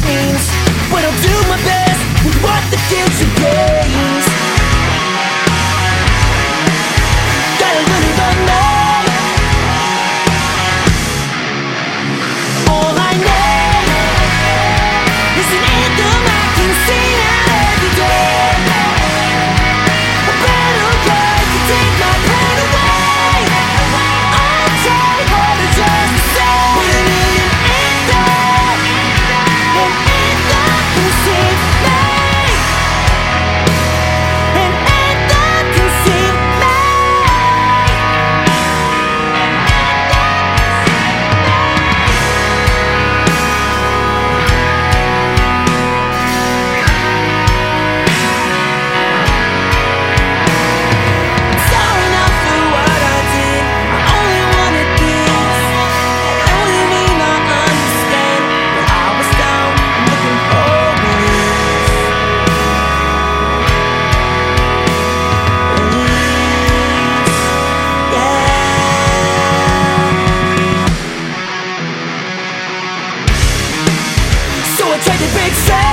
things big